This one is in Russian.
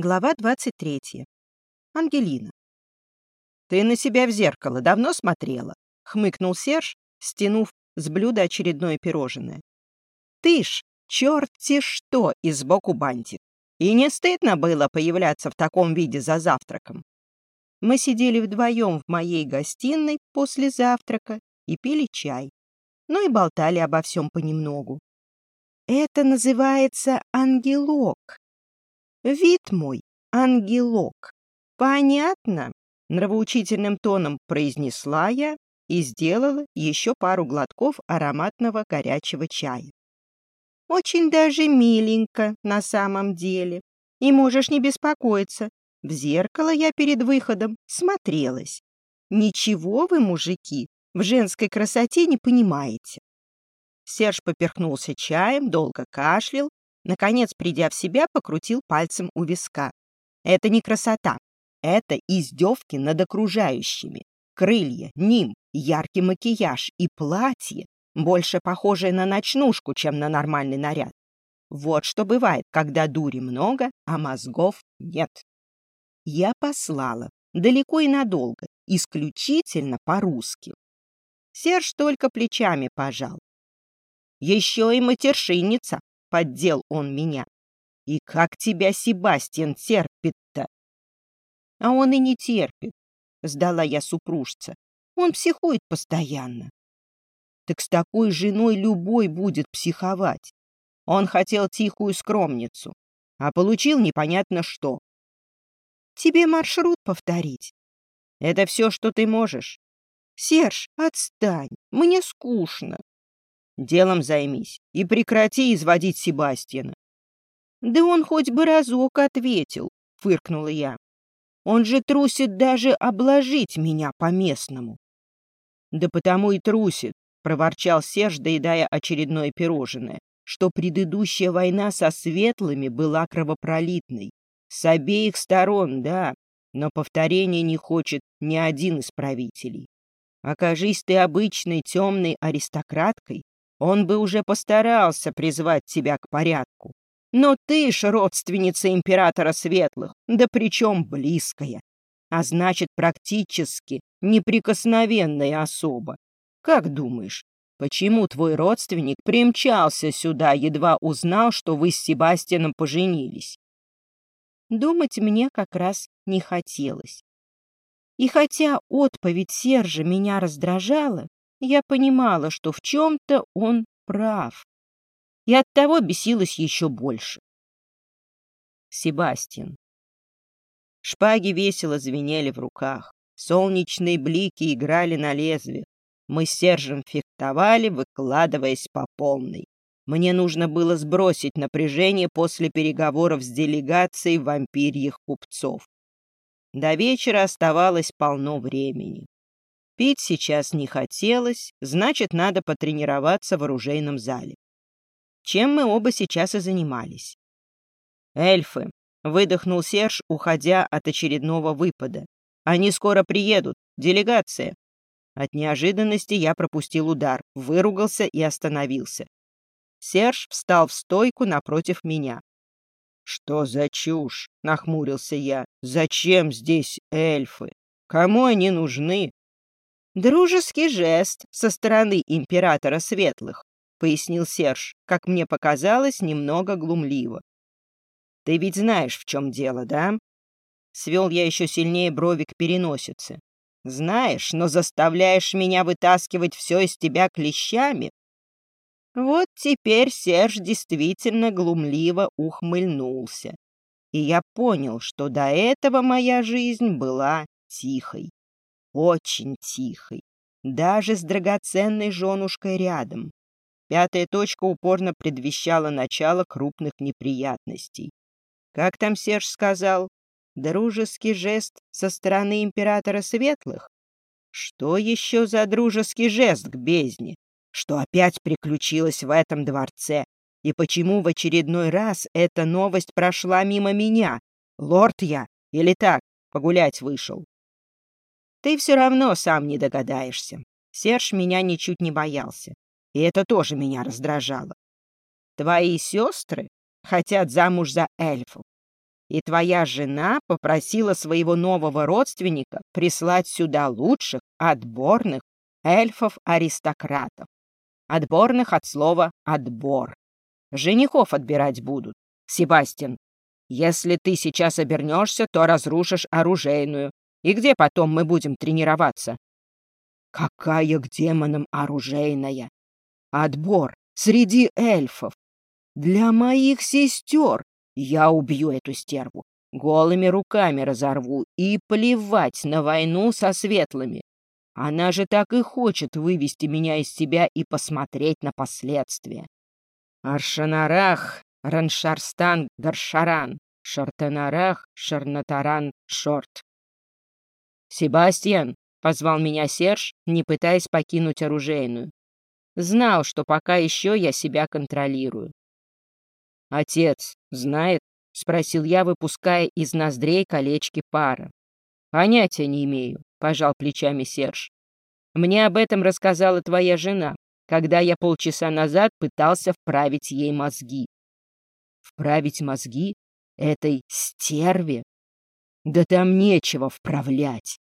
Глава 23. Ангелина. «Ты на себя в зеркало давно смотрела?» — хмыкнул Серж, стянув с блюда очередное пирожное. «Ты ж черти что и сбоку бантик. И не стыдно было появляться в таком виде за завтраком?» Мы сидели вдвоем в моей гостиной после завтрака и пили чай. Ну и болтали обо всем понемногу. «Это называется ангелок», Вид мой — ангелок. Понятно? Нравоучительным тоном произнесла я и сделала еще пару глотков ароматного горячего чая. Очень даже миленько на самом деле. И можешь не беспокоиться. В зеркало я перед выходом смотрелась. Ничего вы, мужики, в женской красоте не понимаете. Серж поперхнулся чаем, долго кашлял, Наконец, придя в себя, покрутил пальцем у виска. Это не красота. Это издевки над окружающими. Крылья, ним, яркий макияж и платье, больше похожее на ночнушку, чем на нормальный наряд. Вот что бывает, когда дури много, а мозгов нет. Я послала, далеко и надолго, исключительно по-русски. Серж только плечами пожал. Еще и матершинница, — поддел он меня. «И как тебя Себастьян терпит-то?» «А он и не терпит», — сдала я супружца. «Он психует постоянно». «Так с такой женой любой будет психовать. Он хотел тихую скромницу, а получил непонятно что». «Тебе маршрут повторить?» «Это все, что ты можешь». «Серж, отстань, мне скучно». Делом займись и прекрати изводить Себастьяна. — Да он хоть бы разок ответил, — фыркнула я. Он же трусит даже обложить меня по-местному. — Да потому и трусит, — проворчал Серж, доедая очередное пирожное, что предыдущая война со светлыми была кровопролитной. С обеих сторон, да, но повторения не хочет ни один из правителей. Окажись ты обычной темной аристократкой, он бы уже постарался призвать тебя к порядку. Но ты ж родственница императора Светлых, да причем близкая. А значит, практически неприкосновенная особа. Как думаешь, почему твой родственник примчался сюда, едва узнал, что вы с Себастьяном поженились? Думать мне как раз не хотелось. И хотя отповедь Сержа меня раздражала, я понимала, что в чем-то он прав. И оттого бесилась еще больше. Себастьян. Шпаги весело звенели в руках. Солнечные блики играли на лезвиях. Мы с Сержем фехтовали, выкладываясь по полной. Мне нужно было сбросить напряжение после переговоров с делегацией вампирьих купцов. До вечера оставалось полно времени. Пить сейчас не хотелось, значит, надо потренироваться в оружейном зале. Чем мы оба сейчас и занимались. «Эльфы!» — выдохнул Серж, уходя от очередного выпада. «Они скоро приедут. Делегация!» От неожиданности я пропустил удар, выругался и остановился. Серж встал в стойку напротив меня. «Что за чушь?» — нахмурился я. «Зачем здесь эльфы? Кому они нужны?» «Дружеский жест со стороны императора Светлых», — пояснил Серж, как мне показалось, немного глумливо. «Ты ведь знаешь, в чем дело, да?» Свел я еще сильнее брови к переносице. «Знаешь, но заставляешь меня вытаскивать все из тебя клещами?» Вот теперь Серж действительно глумливо ухмыльнулся. И я понял, что до этого моя жизнь была тихой очень тихой, даже с драгоценной женушкой рядом. Пятая точка упорно предвещала начало крупных неприятностей. Как там Серж сказал? Дружеский жест со стороны императора Светлых? Что еще за дружеский жест к бездне? Что опять приключилось в этом дворце? И почему в очередной раз эта новость прошла мимо меня? Лорд я? Или так, погулять вышел? Ты все равно сам не догадаешься. Серж меня ничуть не боялся. И это тоже меня раздражало. Твои сестры хотят замуж за эльфов. и твоя жена попросила своего нового родственника прислать сюда лучших отборных эльфов-аристократов. Отборных от слова «отбор». Женихов отбирать будут. Себастьян, если ты сейчас обернешься, то разрушишь оружейную. И где потом мы будем тренироваться? Какая к демонам оружейная? Отбор среди эльфов. Для моих сестер я убью эту стерву. Голыми руками разорву и плевать на войну со светлыми. Она же так и хочет вывести меня из себя и посмотреть на последствия. Аршанарах, Раншарстан, Гаршаран, Шартанарах, Шарнатаран, Шорт. «Себастьян!» — позвал меня Серж, не пытаясь покинуть оружейную. Знал, что пока еще я себя контролирую. «Отец знает?» — спросил я, выпуская из ноздрей колечки пара. «Понятия не имею», — пожал плечами Серж. «Мне об этом рассказала твоя жена, когда я полчаса назад пытался вправить ей мозги». «Вправить мозги? Этой стерве?» «Да там нечего вправлять.